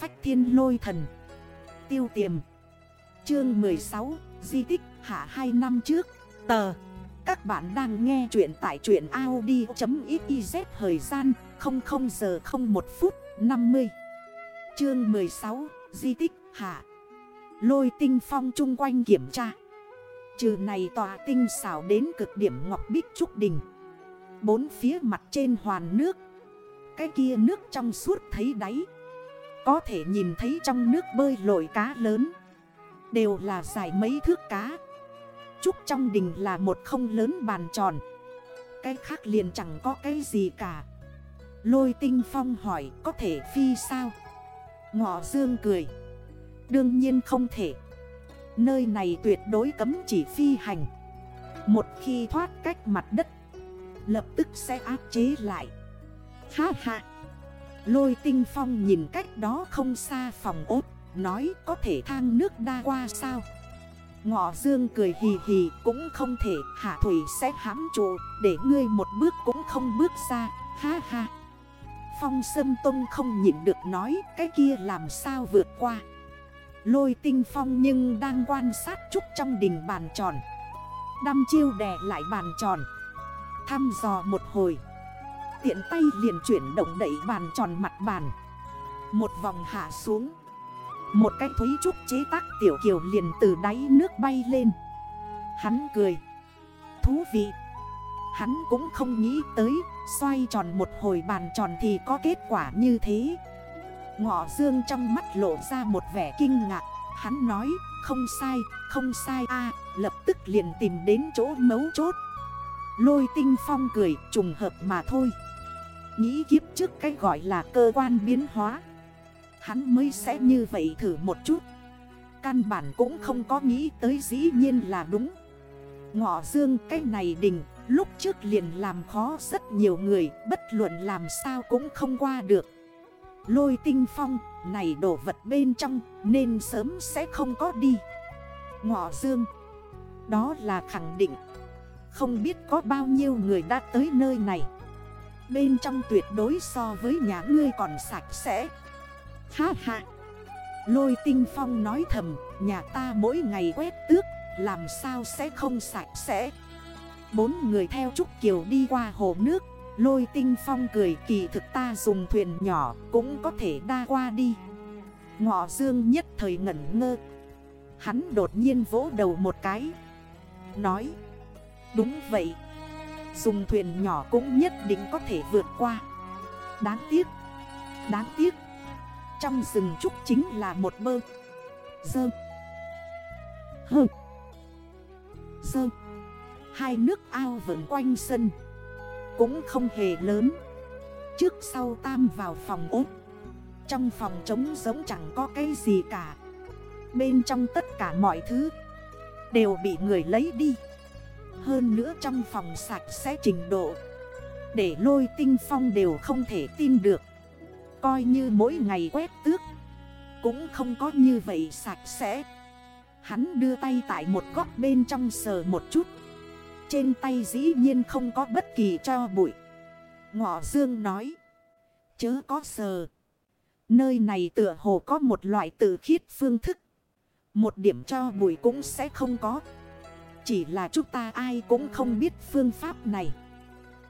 phách thiên lôi thần. Tiêu tiềm. Chương 16 Di tích hạ 2 năm trước. Tờ. Các bạn đang nghe chuyện tại chuyện Audi.xyz Thời gian 00 giờ 01 phút 50 Chương 16 Di tích hạ. Lôi tinh phong chung quanh kiểm tra. Trừ này tòa tinh xảo đến cực điểm ngọc bích trúc đình. Bốn phía mặt trên hoàn nước. Cái kia nước trong suốt thấy đáy. Có thể nhìn thấy trong nước bơi lội cá lớn. Đều là dài mấy thước cá. Trúc trong đình là một không lớn bàn tròn. Cái khác liền chẳng có cái gì cả. Lôi tinh phong hỏi, có thể phi sao? Ngọ dương cười, Đương nhiên không thể. Nơi này tuyệt đối cấm chỉ phi hành. Một khi thoát cách mặt đất, Lập tức sẽ áp chế lại. Ha ha. Lôi tinh phong nhìn cách đó không xa phòng ốt, Nói, có thể thang nước đa qua sao? Ngọ dương cười hì hì, cũng không thể, Hạ thủy sẽ hãm trụ Để ngươi một bước cũng không bước ra Ha ha. Phong Sâm Tông không nhịn được nói, Cái kia làm sao vượt qua? Lôi tinh phong nhưng đang quan sát trúc trong đình bàn tròn. Đâm chiêu đè lại bàn tròn. Thăm dò một hồi. Tiện tay liền chuyển động đẩy bàn tròn mặt bàn. Một vòng hạ xuống. Một cái thúy trúc chế tác tiểu kiều liền từ đáy nước bay lên. Hắn cười. Thú vị. Hắn cũng không nghĩ tới Xoay tròn một hồi bàn tròn thì có kết quả như thế. Ngọ dương trong mắt lộ ra một vẻ kinh ngạc. Hắn nói không sai, không sai a. Lập tức liền tìm đến chỗ mấu chốt. Lôi tinh phong cười trùng hợp mà thôi. Nghĩ kiếp trước cái gọi là cơ quan biến hóa. Hắn mới sẽ như vậy thử một chút. Căn bản cũng không có nghĩ tới dĩ nhiên là đúng. Ngọ dương, cái này đình Lúc trước liền làm khó rất nhiều người, Bất luận làm sao cũng không qua được. Lôi tinh phong, này đổ vật bên trong, Nên sớm sẽ không có đi. Ngọ dương, Đó là khẳng định. Không biết có bao nhiêu người đã tới nơi này. Bên trong tuyệt đối so với nhà ngươi còn sạch sẽ. Ha ha. Lôi tinh phong nói thầm, Nhà ta mỗi ngày quét tước, Làm sao sẽ không sạch sẽ? Bốn người theo Trúc Kiều đi qua hồ nước, Lôi tinh phong cười kỳ thực ta dùng thuyền nhỏ cũng có thể đa qua đi. Ngọ dương nhất thời ngẩn ngơ. Hắn đột nhiên vỗ đầu một cái, Nói, Đúng vậy Dùng thuyền nhỏ cũng nhất định có thể vượt qua. Đáng tiếc Đáng tiếc. Trong rừng trúc chính là một bơ Dơ. Hơ. Dơ. Hai nước ao vẫn quanh sân. Cũng không hề lớn. Trước sau tam vào phòng ốt. Trong phòng trống giống chẳng có cái gì cả. Bên trong tất cả mọi thứ Đều bị người lấy đi. Hơn nữa trong phòng sạch sẽ trình độ Để lôi tinh phong đều không thể tin được Coi như mỗi ngày quét tước, Cũng không có như vậy sạch sẽ Hắn đưa tay tại một góc bên trong sờ một chút trên tay dĩ nhiên không có bất kỳ cho bụi. Ngọ Dương nói. Chớ có sờ. Nơi này tựa hồ có một loại tự khiết phương thức. Một điểm cho bụi cũng sẽ không có. Chỉ là chúng ta ai cũng không biết phương pháp này.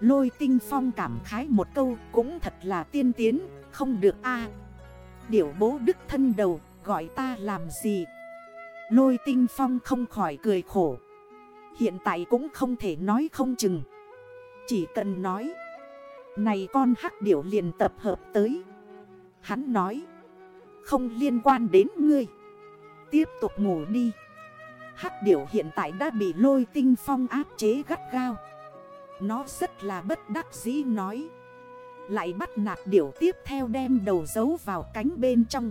Lôi tinh phong cảm khái một câu cũng thật là tiên tiến, không được a Điểu bố đức thân đầu, gọi ta làm gì? Lôi tinh phong không khỏi cười khổ. Hiện tại cũng không thể nói không chừng Chỉ cần nói Này con hắc điểu liền tập hợp tới Hắn nói Không liên quan đến ngươi Tiếp tục ngủ đi Hắc điểu hiện tại đã bị lôi tinh phong áp chế gắt gao. Nó rất là bất đắc dĩ nói. Lại bắt nạt điểu tiếp theo đem đầu giấu vào cánh bên trong.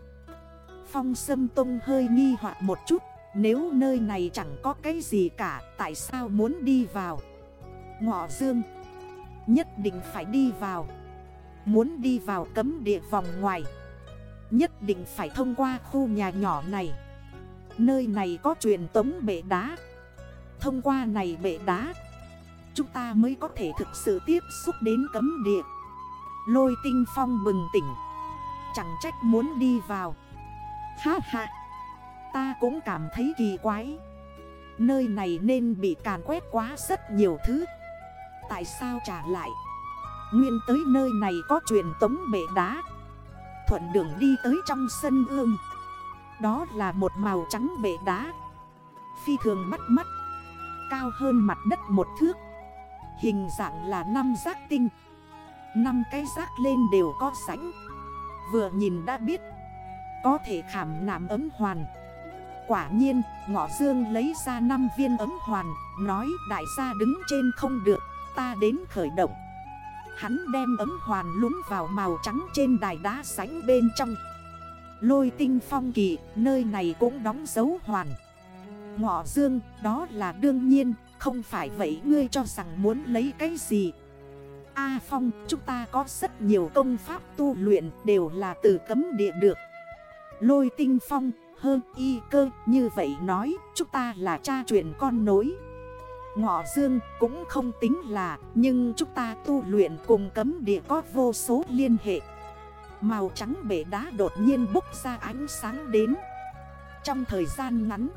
Phong sâm tung hơi nghi hoặc một chút. Nếu nơi này chẳng có cái gì cả, Tại sao muốn đi vào? Ngọ dương, Nhất định phải đi vào. Muốn đi vào cấm địa vòng ngoài, Nhất định phải thông qua khu nhà nhỏ này. Nơi này có truyền tống bể đá. Thông qua này bể đá, Chúng ta mới có thể thực sự tiếp xúc đến cấm địa. Lôi tinh phong bừng tỉnh. Chẳng trách muốn đi vào. Ha ha. Ta cũng cảm thấy kỳ quái. Nơi này nên bị càn quét quá rất nhiều thứ. Tại sao trả lại? Nguyên tới nơi này có truyền tống bể đá. Thuận đường đi tới trong sân ương. Đó là một màu trắng bể đá. Phi thường bắt mắt. Cao hơn mặt đất một thước. Hình dạng là năm giác tinh. Năm cái giác lên đều có sánh Vừa nhìn đã biết. Có thể khảm nạm ấm hoàn. Quả nhiên, ngọ dương lấy ra 5 viên ấm hoàn, Nói đại gia đứng trên không được, Ta đến khởi động. Hắn đem ấm hoàn lúng vào màu trắng trên đài đá sánh bên trong. Lôi tinh phong kỳ Nơi này cũng đóng dấu hoàn. Ngọ dương, đó là đương nhiên, Không phải vậy ngươi cho rằng muốn lấy cái gì? A Phong, chúng ta có rất nhiều công pháp tu luyện Đều là từ cấm địa được. Lôi tinh phong hơn y, cơ, như vậy nói, Chúng ta là cha truyền con nối. Ngọ dương cũng không tính là, Nhưng chúng ta tu luyện cùng cấm địa có vô số liên hệ. Màu trắng bể đá đột nhiên bốc ra ánh sáng đến. Trong thời gian ngắn,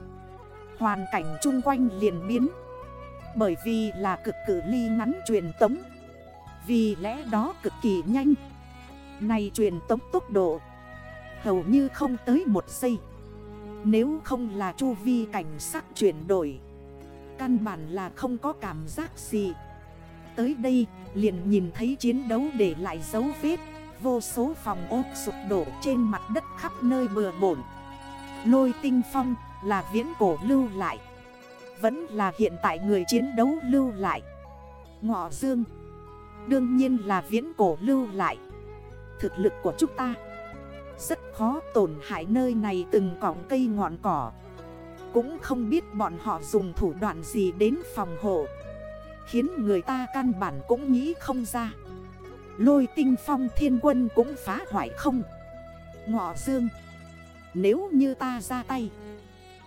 Hoàn cảnh chung quanh liền biến. Bởi vì là cực cử ly ngắn truyền tống. Vì lẽ đó cực kỳ nhanh. Này truyền tống tốc độ, Hầu như không tới một giây. Nếu không là chu vi cảnh sắc chuyển đổi, Căn bản là không có cảm giác gì. Tới đây, liền nhìn thấy chiến đấu để lại dấu vết. Vô số phòng ốt sụp đổ trên mặt đất khắp nơi bừa bổn Lôi tinh phong là viễn cổ lưu lại, Vẫn là hiện tại người chiến đấu lưu lại. Ngọ dương, Đương nhiên là viễn cổ lưu lại. Thực lực của chúng ta Rất khó tổn hại nơi này từng cọng cây ngọn cỏ. Cũng không biết bọn họ dùng thủ đoạn gì đến phòng hộ, Khiến người ta căn bản cũng nghĩ không ra. Lôi tinh phong thiên quân cũng phá hoại không? Ngọ dương, Nếu như ta ra tay,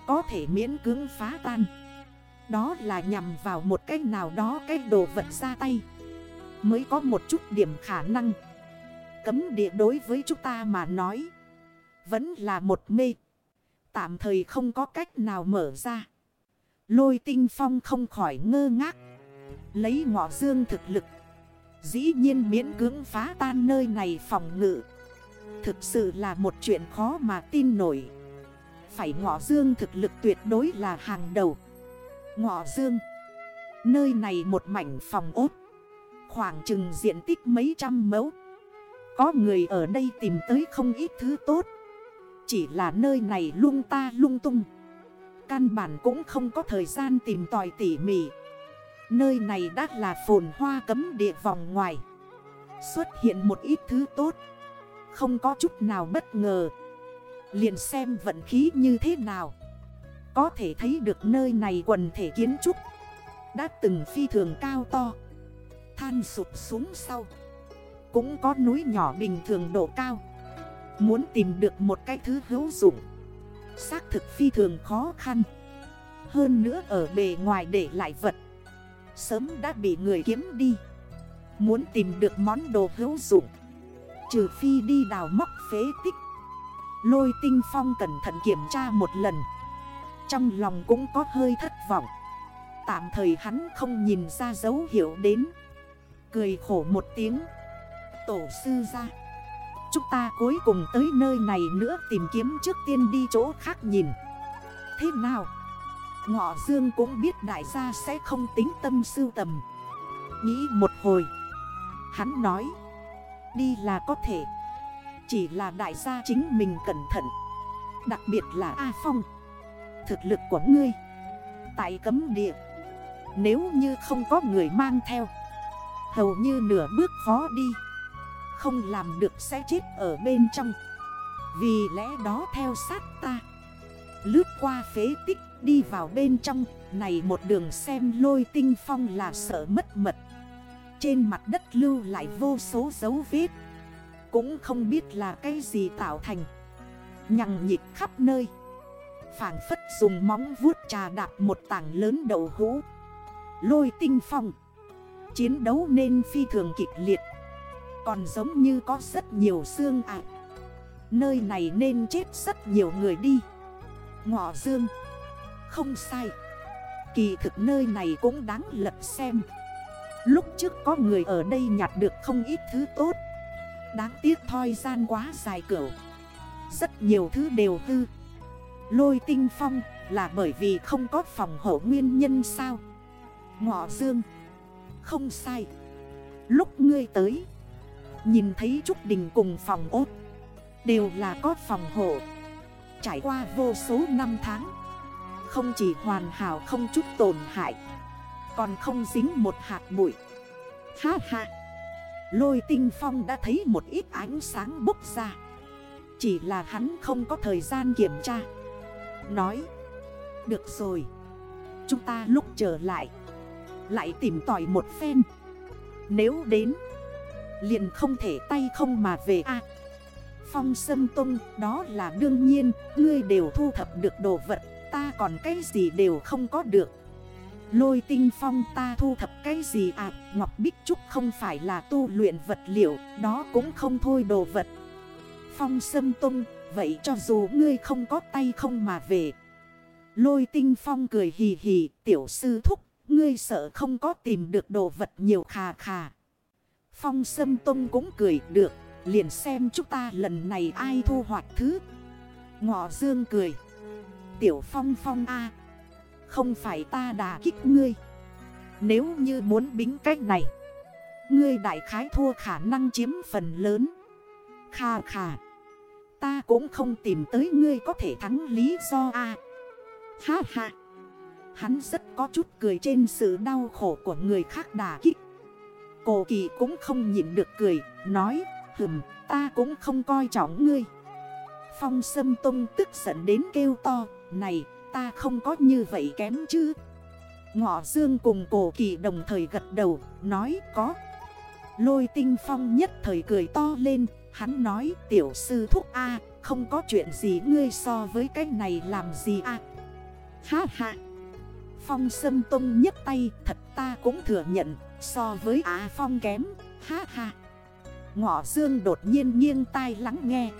Có thể miễn cưỡng phá tan. Đó là nhằm vào một cách nào đó cái đồ vật ra tay Mới có một chút điểm khả năng. Cấm địa đối với chúng ta mà nói, Vẫn là một mê. Tạm thời không có cách nào mở ra. Lôi tinh phong không khỏi ngơ ngác, Lấy ngọ dương thực lực Dĩ nhiên miễn cưỡng phá tan nơi này phòng ngự. Thực sự là một chuyện khó mà tin nổi. Phải ngọ dương thực lực tuyệt đối là hàng đầu. Ngọ dương, Nơi này một mảnh phòng ốt. Khoảng chừng diện tích mấy trăm mẫu. Có người ở đây tìm tới không ít thứ tốt. Chỉ là nơi này lung ta lung tung. Căn bản cũng không có thời gian tìm tòi tỉ mỉ. Nơi này đã là phồn hoa cấm địa vòng ngoài. Xuất hiện một ít thứ tốt. Không có chút nào bất ngờ. Liền xem vận khí như thế nào. Có thể thấy được nơi này quần thể kiến trúc. Đã từng phi thường cao to. Than sụp xuống sau. Cũng có núi nhỏ bình thường độ cao. Muốn tìm được một cái thứ hữu dụng. Xác thực phi thường khó khăn. Hơn nữa ở bề ngoài để lại vật. Sớm đã bị người kiếm đi. Muốn tìm được món đồ hữu dụng, Trừ phi đi đào móc phế tích. Lôi tinh phong cẩn thận kiểm tra một lần. Trong lòng cũng có hơi thất vọng. Tạm thời hắn không nhìn ra dấu hiệu đến. Cười khổ một tiếng. Tổ sư ra, Chúng ta cuối cùng tới nơi này nữa tìm kiếm trước tiên đi chỗ khác nhìn. Thế nào? Ngọ Dương cũng biết đại gia sẽ không tính tâm sưu tầm. Nghĩ một hồi, Hắn nói, Đi là có thể, Chỉ là đại gia chính mình cẩn thận, Đặc biệt là A Phong, Thực lực của ngươi, Tại cấm địa, Nếu như không có người mang theo, Hầu như nửa bước khó đi, Không làm được sẽ chết ở bên trong. Vì lẽ đó theo sát ta Lướt qua phế tích, đi vào bên trong. Này một đường xem lôi tinh phong là sợ mất mật. Trên mặt đất lưu lại vô số dấu vết. Cũng không biết là cái gì tạo thành. Nhằng nhịp khắp nơi. Phản phất dùng móng vuốt trà đạp một tảng lớn đầu hũ. Lôi tinh phong. Chiến đấu nên phi thường kịch liệt. Còn giống như có rất nhiều xương ạc Nơi này nên chết rất nhiều người đi. Ngọ dương. Không sai. Kỳ thực nơi này cũng đáng lật xem. Lúc trước có người ở đây nhặt được không ít thứ tốt. Đáng tiếc thoi gian quá dài cửu Rất nhiều thứ đều hư. Lôi tinh phong là bởi vì không có phòng hộ nguyên nhân sao? Ngọ dương. Không sai. Lúc ngươi tới, Nhìn thấy Trúc Đình cùng phòng ốt, Đều là có phòng hộ. Trải qua vô số năm tháng. Không chỉ hoàn hảo không chút tổn hại, Còn không dính một hạt bụi. Ha ha! Lôi tinh phong đã thấy một ít ánh sáng bốc ra. Chỉ là hắn không có thời gian kiểm tra. Nói, Được rồi, Chúng ta lúc trở lại Lại tìm tỏi một phen. Nếu đến, Liền không thể tay không mà về a. Phong Sâm tung đó là đương nhiên, Ngươi đều thu thập được đồ vật, Ta còn cái gì đều không có được. Lôi tinh phong, ta thu thập cái gì à? Ngọc Bích Trúc không phải là tu luyện vật liệu, Đó cũng không thôi đồ vật. Phong Sâm tung Vậy cho dù ngươi không có tay không mà về. Lôi tinh phong cười hì hì, Tiểu sư thúc, Ngươi sợ không có tìm được đồ vật nhiều khà khà. Phong Sâm tung cũng cười, được. Liền xem chúng ta lần này ai thu hoạch thứ. Ngọ Dương cười. Tiểu Phong Phong A. Không phải ta đà kích ngươi. Nếu như muốn bính cách này, Ngươi đại khái thua khả năng chiếm phần lớn. Kha khà Ta cũng không tìm tới ngươi có thể thắng lý do A. Ha ha. Hắn rất có chút cười trên sự đau khổ của người khác đà kích. Cổ kỳ cũng không nhịn được cười, Nói hừm ta cũng không coi trọng ngươi. Phong Sâm Tông tức giận đến kêu to, Này, ta không có như vậy kém chứ. Ngọ Dương cùng cổ kỳ đồng thời gật đầu, Nói, có. Lôi tinh phong nhất thời cười to lên, Hắn nói, tiểu sư thúc A, Không có chuyện gì ngươi so với cái này làm gì A? Ha ha. Phong Sâm Tông nhấc tay, Thật ta cũng thừa nhận, So với a Phong kém. Ha ha. Ngọ Dương đột nhiên nghiêng tai lắng nghe.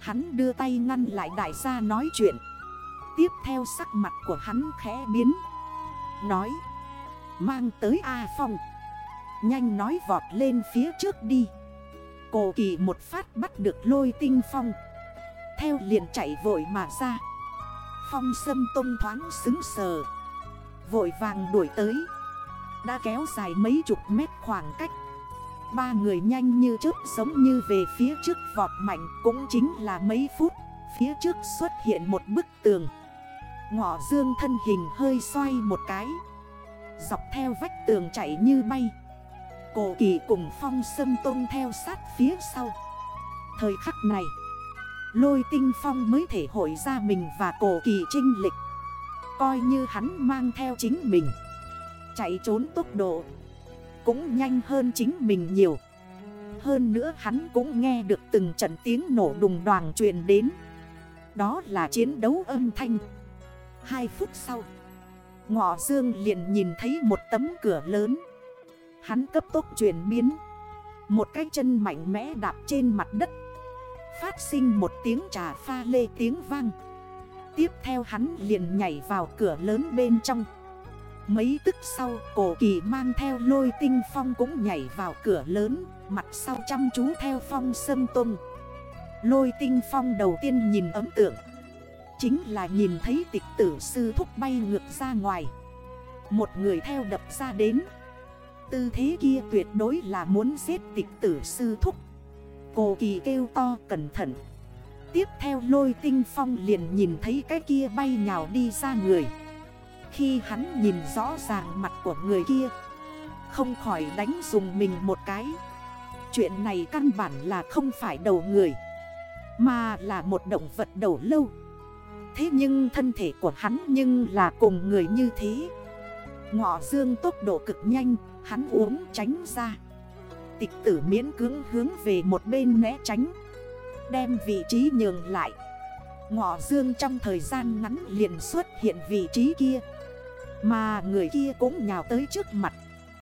Hắn đưa tay ngăn lại đại gia nói chuyện. Tiếp theo sắc mặt của hắn khẽ biến. Nói, Mang tới A Phong. Nhanh nói vọt lên phía trước đi. Cổ kỳ một phát bắt được lôi tinh phong. Theo liền chạy vội mà ra. Phong sâm tông thoáng xứng sờ. Vội vàng đuổi tới. Đã kéo dài mấy chục mét khoảng cách. Ba người nhanh như chớp giống như về phía trước vọt mạnh Cũng chính là mấy phút. Phía trước xuất hiện một bức tường. Ngọ dương thân hình hơi xoay một cái. Dọc theo vách tường chạy như bay. Cổ kỳ cùng phong sâm tôn theo sát phía sau. Thời khắc này, Lôi tinh phong mới thể hội ra mình và cổ kỳ trinh lịch. Coi như hắn mang theo chính mình. Chạy trốn tốc độ. Cũng nhanh hơn chính mình nhiều. Hơn nữa hắn cũng nghe được từng trận tiếng nổ đùng đoàn truyền đến. Đó là chiến đấu âm thanh. Hai phút sau, Ngọ Dương liền nhìn thấy một tấm cửa lớn. Hắn cấp tốc chuyển biến. Một cái chân mạnh mẽ đạp trên mặt đất. Phát sinh một tiếng trà pha lê tiếng vang. Tiếp theo hắn liền nhảy vào cửa lớn bên trong. Mấy tức sau, cổ kỳ mang theo lôi tinh phong cũng nhảy vào cửa lớn, Mặt sau chăm chú theo phong sâm tung Lôi tinh phong đầu tiên nhìn ấm tượng, Chính là nhìn thấy tịch tử sư thúc bay ngược ra ngoài. Một người theo đập ra đến. Tư thế kia tuyệt đối là muốn giết tịch tử sư thúc. Cổ kỳ kêu to cẩn thận. Tiếp theo lôi tinh phong liền nhìn thấy cái kia bay nhào đi ra người. Khi hắn nhìn rõ ràng mặt của người kia, Không khỏi đánh dùng mình một cái. Chuyện này căn bản là không phải đầu người, Mà là một động vật đầu lâu. Thế nhưng thân thể của hắn nhưng là cùng người như thế. Ngọ dương tốc độ cực nhanh, Hắn uống tránh ra. Tịch tử miễn cưỡng hướng về một bên né tránh, Đem vị trí nhường lại. Ngọ dương trong thời gian ngắn liền xuất hiện vị trí kia. Mà người kia cũng nhào tới trước mặt.